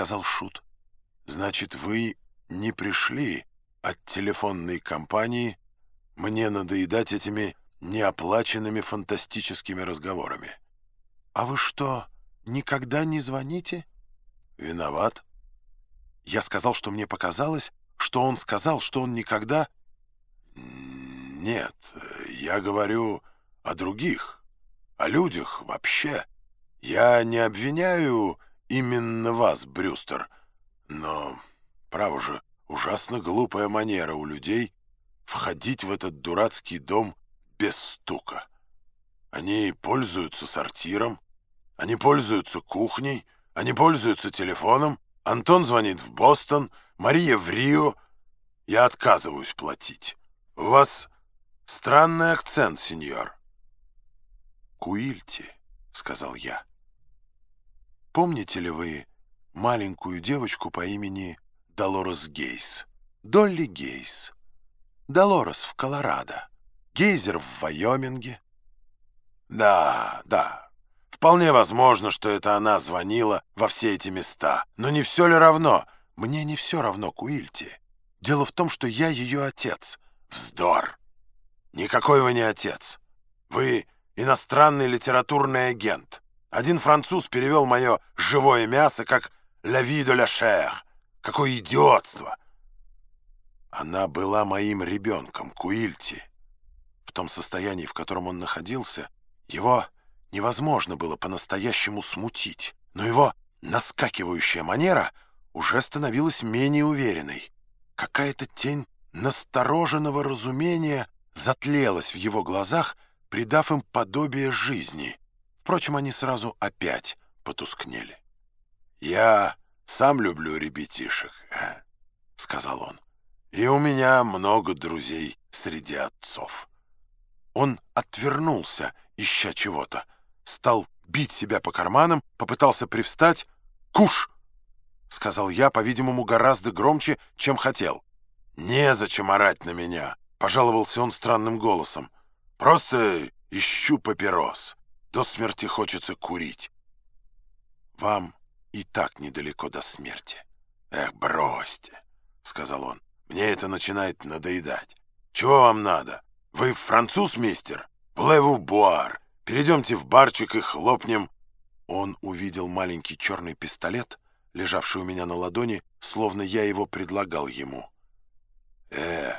сказал Шут. «Значит, вы не пришли от телефонной компании мне надоедать этими неоплаченными фантастическими разговорами. А вы что, никогда не звоните? Виноват. Я сказал, что мне показалось, что он сказал, что он никогда... Нет, я говорю о других, о людях вообще. Я не обвиняю именно вас, Брюстер, но, право же, ужасно глупая манера у людей входить в этот дурацкий дом без стука. Они пользуются сортиром, они пользуются кухней, они пользуются телефоном. Антон звонит в Бостон, Мария в Рио. Я отказываюсь платить. У вас странный акцент, сеньор. «Куильти», — сказал я. «Помните ли вы маленькую девочку по имени Долорес Гейс? Долли Гейс. Долорес в Колорадо. Гейзер в Вайоминге». «Да, да, Вполне возможно, что это она звонила во все эти места. Но не все ли равно? Мне не все равно, Куильти. Дело в том, что я ее отец. Вздор. Никакой вы не отец. Вы иностранный литературный агент. Один француз перевел мое живое мясо как «la vie de la chair». Какое идиотство! Она была моим ребенком, Куильти. В том состоянии, в котором он находился, его невозможно было по-настоящему смутить, но его наскакивающая манера уже становилась менее уверенной. Какая-то тень настороженного разумения затлелась в его глазах, придав им подобие жизни. Впрочем, они сразу опять потускнели. «Я сам люблю ребятишек», — сказал он. «И у меня много друзей среди отцов». Он отвернулся, ища чего-то стал бить себя по карманам, попытался привстать. «Куш!» — сказал я, по-видимому, гораздо громче, чем хотел. «Незачем орать на меня!» — пожаловался он странным голосом. «Просто ищу папирос. До смерти хочется курить». «Вам и так недалеко до смерти». «Эх, бросьте!» — сказал он. «Мне это начинает надоедать. Чего вам надо? Вы француз, мистер? Влеву буар. Перейдемте в барчик и хлопнем». Он увидел маленький черный пистолет, лежавший у меня на ладони, словно я его предлагал ему. «Э,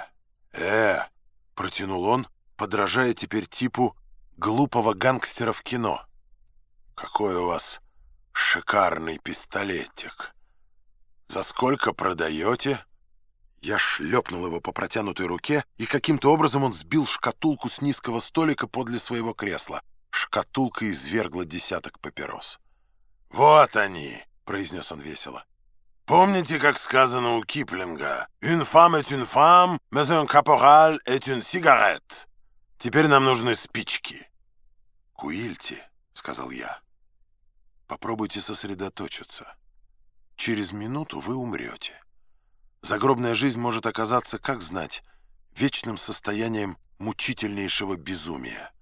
э!» — протянул он, подражая теперь типу глупого гангстера в кино. «Какой у вас шикарный пистолетик! За сколько продаете?» Я шлепнул его по протянутой руке, и каким-то образом он сбил шкатулку с низкого столика подле своего кресла. Шкатулка извергла десяток папирос. «Вот они!» — произнес он весело. «Помните, как сказано у Киплинга? «Une femme est une femme, mais un caporal est une cigarette». Теперь нам нужны спички». «Куильти», — сказал я, — «попробуйте сосредоточиться. Через минуту вы умрете. Загробная жизнь может оказаться, как знать, вечным состоянием мучительнейшего безумия».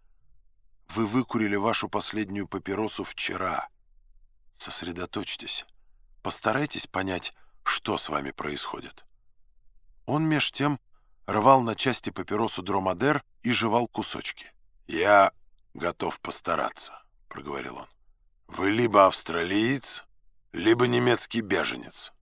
Вы выкурили вашу последнюю папиросу вчера. Сосредоточьтесь. Постарайтесь понять, что с вами происходит. Он меж тем рвал на части папиросу дромадер и жевал кусочки. «Я готов постараться», — проговорил он. «Вы либо австралиец, либо немецкий беженец.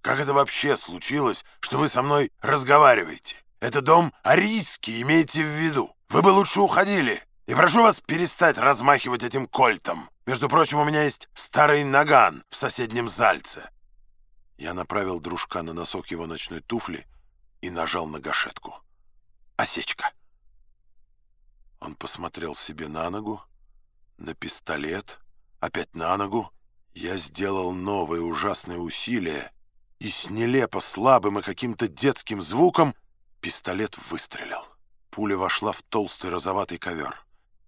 Как это вообще случилось, что вы со мной разговариваете? Это дом арийский, имейте в виду. Вы бы лучше уходили. И прошу вас перестать размахивать этим кольтом. Между прочим, у меня есть старый наган в соседнем зальце. Я направил дружка на носок его ночной туфли и нажал на гашетку. Осечка. Он посмотрел себе на ногу, на пистолет, опять на ногу. Я сделал новое ужасное усилие, и с нелепо слабым и каким-то детским звуком пистолет выстрелил. Пуля вошла в толстый розоватый ковер.